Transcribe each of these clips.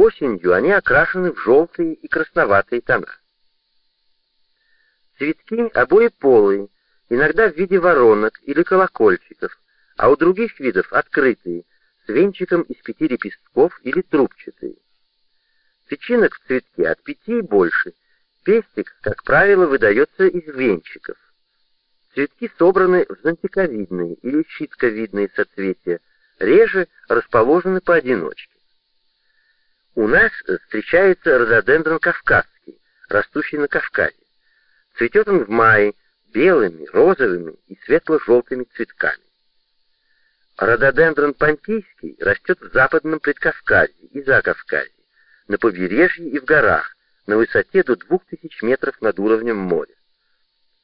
Осенью они окрашены в желтые и красноватые тона. Цветки обоеполые, иногда в виде воронок или колокольчиков, а у других видов открытые, с венчиком из пяти лепестков или трубчатые. Тычинок в цветке от пяти и больше. Пестик, как правило, выдается из венчиков. Цветки собраны в зонтиковидные или щитковидные соцветия, реже расположены поодиночке. У нас встречается рододендрон кавказский, растущий на Кавказе. Цветет он в мае белыми, розовыми и светло-желтыми цветками. Рододендрон понтийский растет в западном предкавказье и закавказье, на побережье и в горах, на высоте до 2000 метров над уровнем моря.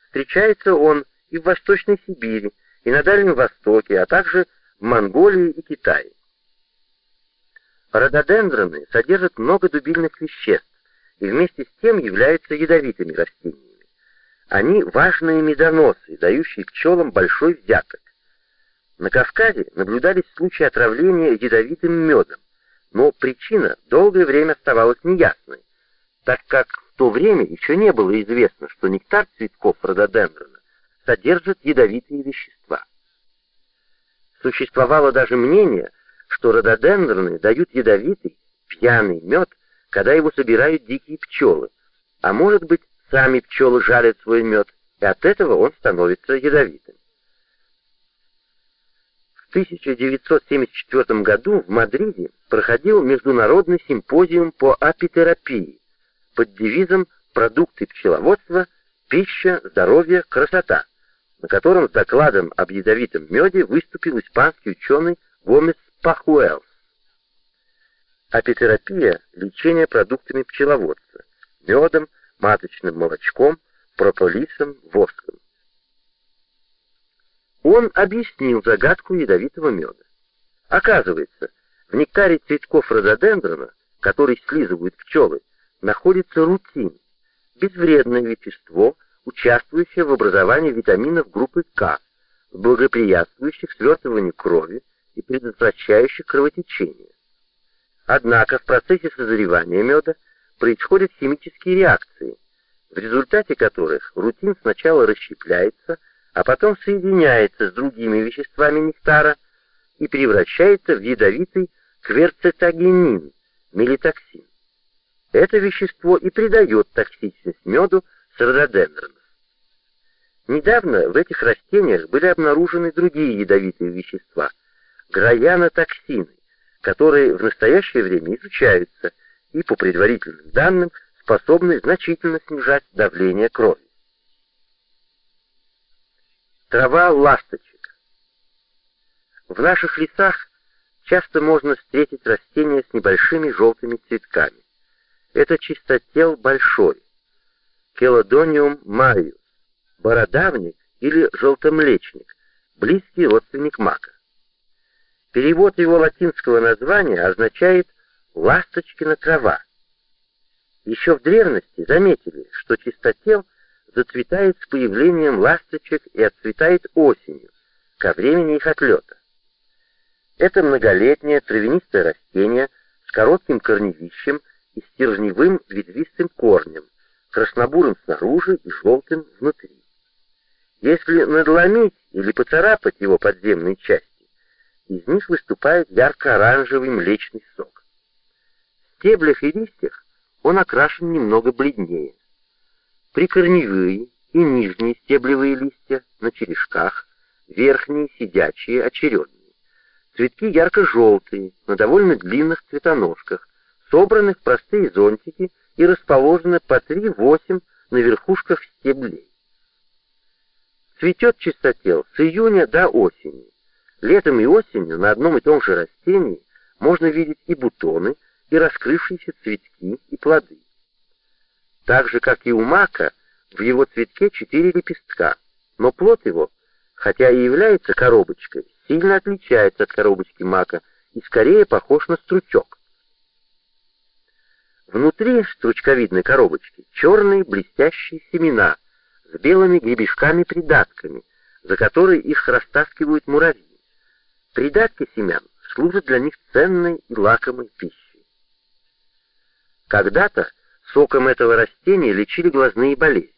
Встречается он и в Восточной Сибири, и на Дальнем Востоке, а также в Монголии и Китае. Рододендроны содержат много дубильных веществ и вместе с тем являются ядовитыми растениями. Они важные медоносы, дающие пчелам большой взяток. На Кавказе наблюдались случаи отравления ядовитым медом, но причина долгое время оставалась неясной, так как в то время еще не было известно, что нектар цветков рододендрона содержит ядовитые вещества. Существовало даже мнение, что рододендроны дают ядовитый, пьяный мед, когда его собирают дикие пчелы, а может быть, сами пчелы жарят свой мед, и от этого он становится ядовитым. В 1974 году в Мадриде проходил международный симпозиум по апитерапии под девизом «Продукты пчеловодства. Пища, здоровье, красота», на котором с докладом об ядовитом меде выступил испанский ученый Гомес Пахуэлс. Апитерапия – лечение продуктами пчеловодства, медом, маточным молочком, прополисом, воском. Он объяснил загадку ядовитого меда. Оказывается, в нектаре цветков рододендрона, который слизывают пчелы, находится рутин, безвредное вещество, участвующее в образовании витаминов группы К, благоприятствующих свертыванию крови и предотвращающих кровотечение. Однако в процессе созревания меда происходят химические реакции, в результате которых рутин сначала расщепляется, а потом соединяется с другими веществами нектара и превращается в ядовитый кверцетагенин, мелитоксин. Это вещество и придает токсичность меду с рододендронов. Недавно в этих растениях были обнаружены другие ядовитые вещества – граянотоксины, которые в настоящее время изучаются и, по предварительным данным, способны значительно снижать давление крови. Трава ласточек. В наших лесах часто можно встретить растения с небольшими желтыми цветками. Это чистотел большой, Келодониум мариус, бородавник или желтомлечник, близкий родственник мака. Перевод его латинского названия означает «ласточкина трава». Еще в древности заметили, что чистотел зацветает с появлением ласточек и отцветает осенью, ко времени их отлета. Это многолетнее травянистое растение с коротким корневищем и стержневым ветвистым корнем, краснобурым снаружи и желтым внутри. Если надломить или поцарапать его подземные части, из них выступает ярко-оранжевый млечный сок. В стеблях и листьях он окрашен немного бледнее. Прикорневые и нижние стеблевые листья на черешках, верхние сидячие очередные. Цветки ярко-желтые, на довольно длинных цветоножках, собраны в простые зонтики и расположены по 3-8 на верхушках стеблей. Цветет чистотел с июня до осени. Летом и осенью на одном и том же растении можно видеть и бутоны, и раскрывшиеся цветки и плоды. Так же, как и у мака, в его цветке четыре лепестка, но плод его, хотя и является коробочкой, сильно отличается от коробочки мака и скорее похож на стручок. Внутри стручковидной коробочки черные блестящие семена с белыми гребешками-придатками, за которые их растаскивают муравьи. Придатки семян служат для них ценной и лакомой пищей. Когда-то соком этого растения лечили глазные болезни.